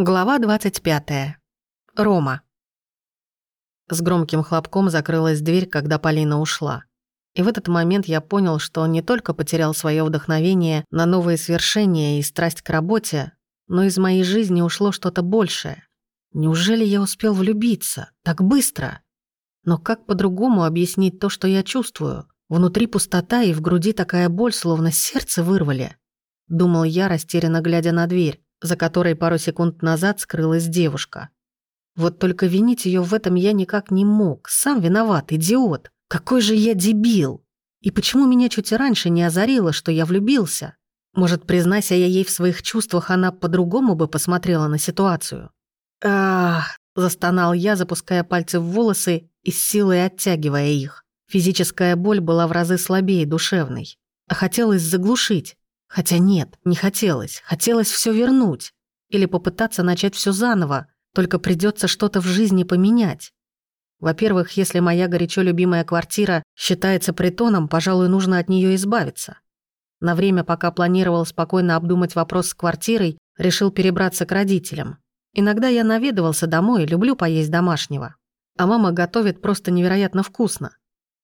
Глава 25. Рома. С громким хлопком закрылась дверь, когда Полина ушла. И в этот момент я понял, что он не только потерял свое вдохновение на новые свершения и страсть к работе, но из моей жизни ушло что-то большее. Неужели я успел влюбиться? Так быстро? Но как по-другому объяснить то, что я чувствую? Внутри пустота и в груди такая боль, словно сердце вырвали. Думал я, растерянно глядя на дверь за которой пару секунд назад скрылась девушка. Вот только винить ее в этом я никак не мог. Сам виноват, идиот. Какой же я дебил. И почему меня чуть раньше не озарило, что я влюбился? Может, признайся я ей в своих чувствах, она по-другому бы посмотрела на ситуацию? Ах, застонал я, запуская пальцы в волосы и с силой оттягивая их. Физическая боль была в разы слабее душевной. А хотелось заглушить. Хотя нет, не хотелось. Хотелось все вернуть. Или попытаться начать все заново, только придется что-то в жизни поменять. Во-первых, если моя горячо любимая квартира считается притоном, пожалуй, нужно от нее избавиться. На время, пока планировал спокойно обдумать вопрос с квартирой, решил перебраться к родителям. Иногда я наведывался домой, люблю поесть домашнего. А мама готовит просто невероятно вкусно.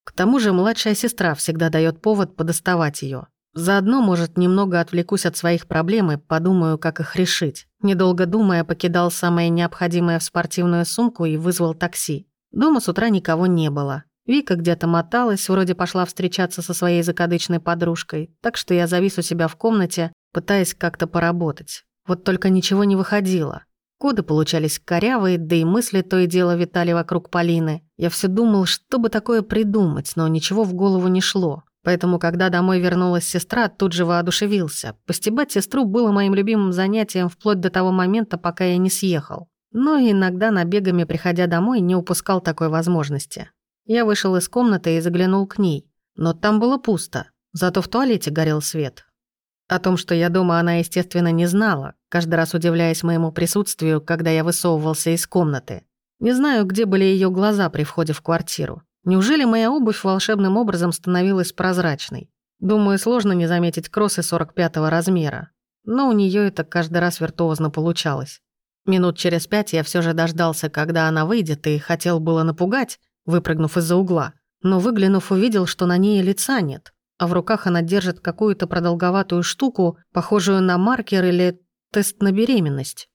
К тому же младшая сестра всегда дает повод подоставать ее. Заодно, может, немного отвлекусь от своих проблем и подумаю, как их решить. Недолго думая, покидал самое необходимое в спортивную сумку и вызвал такси. Дома с утра никого не было. Вика где-то моталась, вроде пошла встречаться со своей закадычной подружкой, так что я завис у себя в комнате, пытаясь как-то поработать. Вот только ничего не выходило. Коды получались корявые, да и мысли то и дело витали вокруг Полины. Я все думал, что бы такое придумать, но ничего в голову не шло. Поэтому, когда домой вернулась сестра, тут же воодушевился. Постебать сестру было моим любимым занятием вплоть до того момента, пока я не съехал. Но иногда набегами, приходя домой, не упускал такой возможности. Я вышел из комнаты и заглянул к ней. Но там было пусто, зато в туалете горел свет. О том, что я дома, она, естественно, не знала, каждый раз удивляясь моему присутствию, когда я высовывался из комнаты. Не знаю, где были ее глаза при входе в квартиру. Неужели моя обувь волшебным образом становилась прозрачной? Думаю, сложно не заметить кроссы 45-го размера. Но у нее это каждый раз виртуозно получалось. Минут через пять я все же дождался, когда она выйдет, и хотел было напугать, выпрыгнув из-за угла. Но выглянув, увидел, что на ней лица нет, а в руках она держит какую-то продолговатую штуку, похожую на маркер или тест на беременность.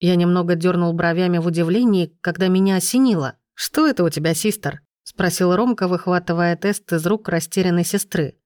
Я немного дернул бровями в удивлении, когда меня осенило. «Что это у тебя, систер?» — спросил Ромка, выхватывая тест из рук растерянной сестры.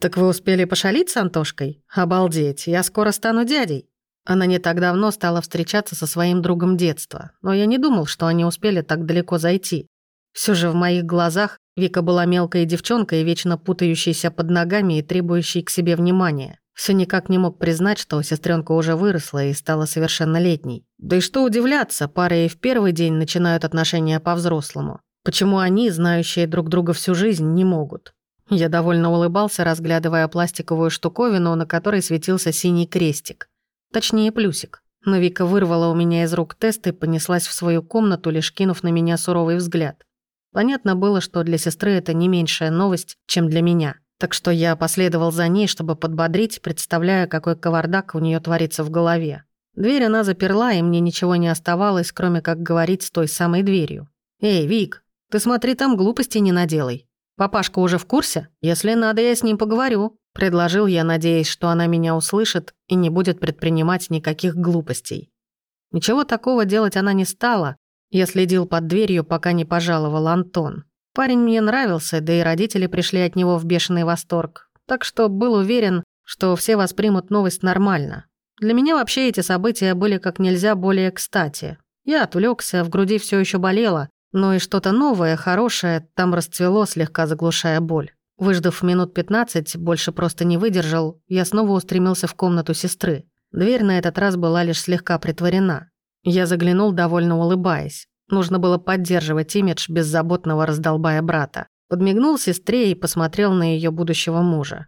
«Так вы успели пошалить с Антошкой? Обалдеть, я скоро стану дядей». Она не так давно стала встречаться со своим другом детства, но я не думал, что они успели так далеко зайти. Все же в моих глазах Вика была мелкой девчонкой, вечно путающейся под ногами и требующей к себе внимания. Все никак не мог признать, что сестренка уже выросла и стала совершеннолетней. Да и что удивляться, пары и в первый день начинают отношения по-взрослому. Почему они, знающие друг друга всю жизнь, не могут? Я довольно улыбался, разглядывая пластиковую штуковину, на которой светился синий крестик. Точнее, плюсик. Но Вика вырвала у меня из рук тест и понеслась в свою комнату, лишь кинув на меня суровый взгляд. Понятно было, что для сестры это не меньшая новость, чем для меня. Так что я последовал за ней, чтобы подбодрить, представляя, какой кавардак у нее творится в голове. Дверь она заперла, и мне ничего не оставалось, кроме как говорить с той самой дверью. «Эй, Вик, ты смотри, там глупости не наделай. Папашка уже в курсе? Если надо, я с ним поговорю», — предложил я, надеясь, что она меня услышит и не будет предпринимать никаких глупостей. Ничего такого делать она не стала. Я следил под дверью, пока не пожаловал Антон. Парень мне нравился, да и родители пришли от него в бешеный восторг. Так что был уверен, что все воспримут новость нормально. Для меня вообще эти события были как нельзя более кстати. Я отвлекся, в груди все еще болело, но и что-то новое, хорошее там расцвело, слегка заглушая боль. Выждав минут 15, больше просто не выдержал, я снова устремился в комнату сестры. Дверь на этот раз была лишь слегка притворена. Я заглянул, довольно улыбаясь. Нужно было поддерживать имидж беззаботного раздолбая брата. Подмигнул сестре и посмотрел на ее будущего мужа.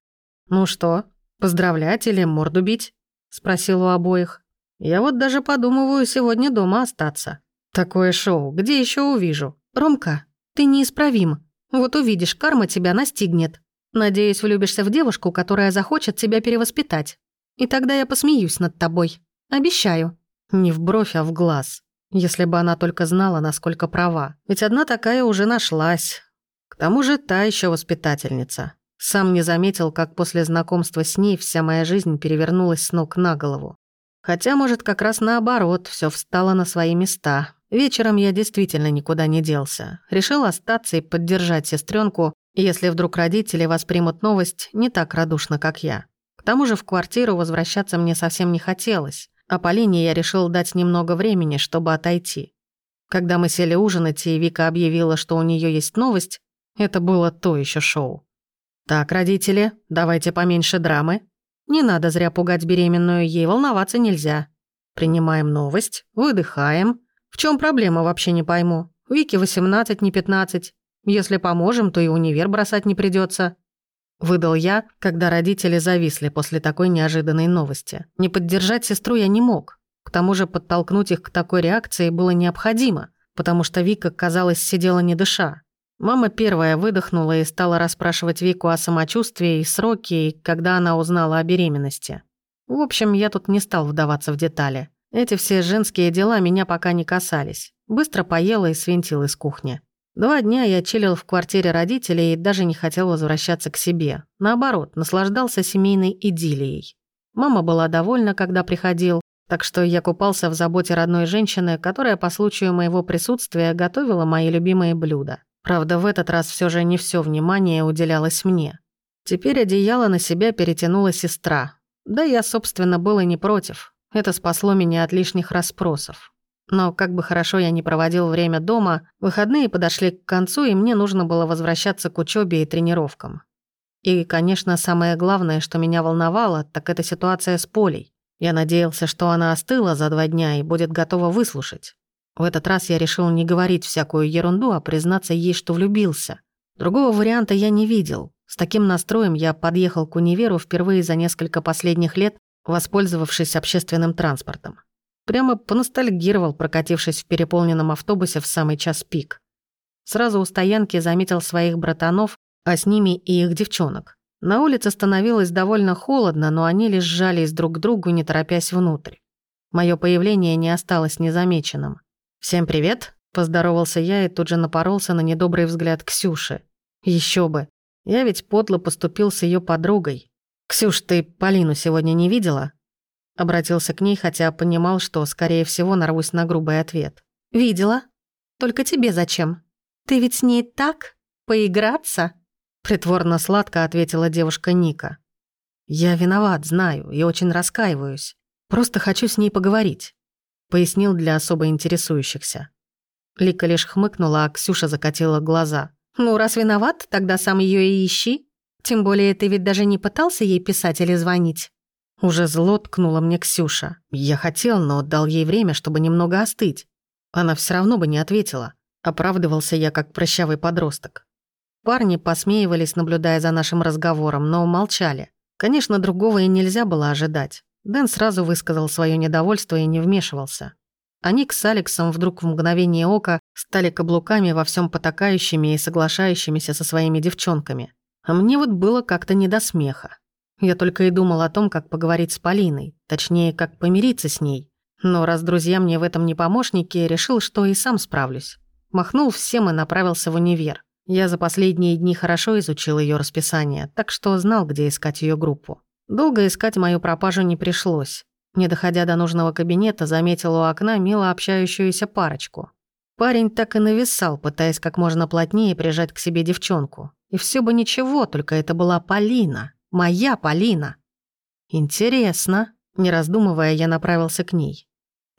«Ну что, поздравлять или морду бить?» – спросил у обоих. «Я вот даже подумываю сегодня дома остаться». Такое шоу, где еще увижу? Ромка, ты неисправим. Вот увидишь, карма тебя настигнет. Надеюсь, влюбишься в девушку, которая захочет тебя перевоспитать. И тогда я посмеюсь над тобой. Обещаю. Не в бровь, а в глаз. Если бы она только знала, насколько права. Ведь одна такая уже нашлась. К тому же та еще воспитательница. Сам не заметил, как после знакомства с ней вся моя жизнь перевернулась с ног на голову. Хотя, может, как раз наоборот, все встало на свои места. Вечером я действительно никуда не делся. Решил остаться и поддержать сестренку, если вдруг родители воспримут новость не так радушно, как я. К тому же в квартиру возвращаться мне совсем не хотелось, а Полине я решил дать немного времени, чтобы отойти. Когда мы сели ужинать, и Вика объявила, что у нее есть новость, это было то еще шоу. «Так, родители, давайте поменьше драмы. Не надо зря пугать беременную, ей волноваться нельзя. Принимаем новость, выдыхаем. Чем проблема, вообще не пойму. Вике 18, не 15. Если поможем, то и универ бросать не придется. Выдал я, когда родители зависли после такой неожиданной новости. Не поддержать сестру я не мог. К тому же подтолкнуть их к такой реакции было необходимо, потому что Вика, казалось, сидела не дыша. Мама первая выдохнула и стала расспрашивать Вику о самочувствии и сроке, и когда она узнала о беременности. В общем, я тут не стал вдаваться в детали. Эти все женские дела меня пока не касались. Быстро поела и свинтил из кухни. Два дня я чилил в квартире родителей и даже не хотел возвращаться к себе. Наоборот, наслаждался семейной идиллией. Мама была довольна, когда приходил, так что я купался в заботе родной женщины, которая по случаю моего присутствия готовила мои любимые блюда. Правда, в этот раз все же не все внимание уделялось мне. Теперь одеяло на себя перетянула сестра. Да я, собственно, был и не против. Это спасло меня от лишних расспросов. Но как бы хорошо я ни проводил время дома, выходные подошли к концу, и мне нужно было возвращаться к учебе и тренировкам. И, конечно, самое главное, что меня волновало, так это ситуация с Полей. Я надеялся, что она остыла за два дня и будет готова выслушать. В этот раз я решил не говорить всякую ерунду, а признаться ей, что влюбился. Другого варианта я не видел. С таким настроем я подъехал к универу впервые за несколько последних лет, воспользовавшись общественным транспортом. Прямо поностальгировал, прокатившись в переполненном автобусе в самый час пик. Сразу у стоянки заметил своих братанов, а с ними и их девчонок. На улице становилось довольно холодно, но они лишь сжались друг к другу, не торопясь внутрь. Мое появление не осталось незамеченным. «Всем привет!» – поздоровался я и тут же напоролся на недобрый взгляд Ксюши. Еще бы. Я ведь подло поступил с ее подругой. «Ксюш, ты Полину сегодня не видела?» Обратился к ней, хотя понимал, что, скорее всего, нарвусь на грубый ответ. «Видела. Только тебе зачем? Ты ведь с ней так? Поиграться?» Притворно сладко ответила девушка Ника. «Я виноват, знаю, и очень раскаиваюсь. Просто хочу с ней поговорить пояснил для особо интересующихся. Лика лишь хмыкнула, а Ксюша закатила глаза. «Ну, раз виноват, тогда сам ее и ищи. Тем более ты ведь даже не пытался ей писать или звонить». Уже зло ткнула мне Ксюша. Я хотел, но дал ей время, чтобы немного остыть. Она все равно бы не ответила. Оправдывался я, как прыщавый подросток. Парни посмеивались, наблюдая за нашим разговором, но молчали. Конечно, другого и нельзя было ожидать. Дэн сразу высказал свое недовольство и не вмешивался. Они с Алексом вдруг в мгновение ока стали каблуками во всем потакающими и соглашающимися со своими девчонками. А мне вот было как-то не до смеха. Я только и думал о том, как поговорить с Полиной, точнее, как помириться с ней. Но раз друзья мне в этом не помощники, решил, что и сам справлюсь. Махнул всем и направился в универ. Я за последние дни хорошо изучил ее расписание, так что знал, где искать ее группу. Долго искать мою пропажу не пришлось. Не доходя до нужного кабинета, заметил у окна мило общающуюся парочку. Парень так и нависал, пытаясь как можно плотнее прижать к себе девчонку. И все бы ничего, только это была Полина. Моя Полина. Интересно. Не раздумывая, я направился к ней.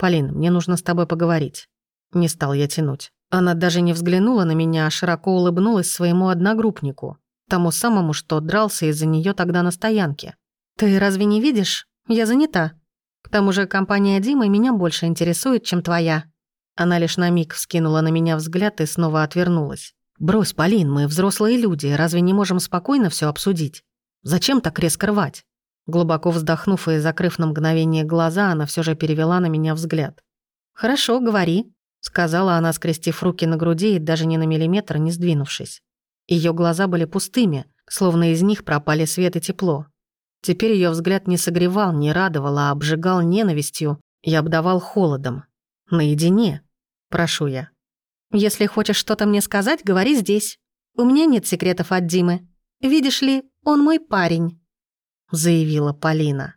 «Полин, мне нужно с тобой поговорить». Не стал я тянуть. Она даже не взглянула на меня, а широко улыбнулась своему одногруппнику, тому самому, что дрался из-за нее тогда на стоянке. «Ты разве не видишь? Я занята. К тому же компания Димы меня больше интересует, чем твоя». Она лишь на миг вскинула на меня взгляд и снова отвернулась. «Брось, Полин, мы взрослые люди, разве не можем спокойно все обсудить? Зачем так резко рвать?» Глубоко вздохнув и закрыв на мгновение глаза, она все же перевела на меня взгляд. «Хорошо, говори», — сказала она, скрестив руки на груди и даже ни на миллиметр не сдвинувшись. Ее глаза были пустыми, словно из них пропали свет и тепло. Теперь ее взгляд не согревал, не радовал, а обжигал ненавистью, Я обдавал холодом. Наедине. Прошу я. Если хочешь что-то мне сказать, говори здесь. У меня нет секретов от Димы. Видишь ли, он мой парень», — заявила Полина.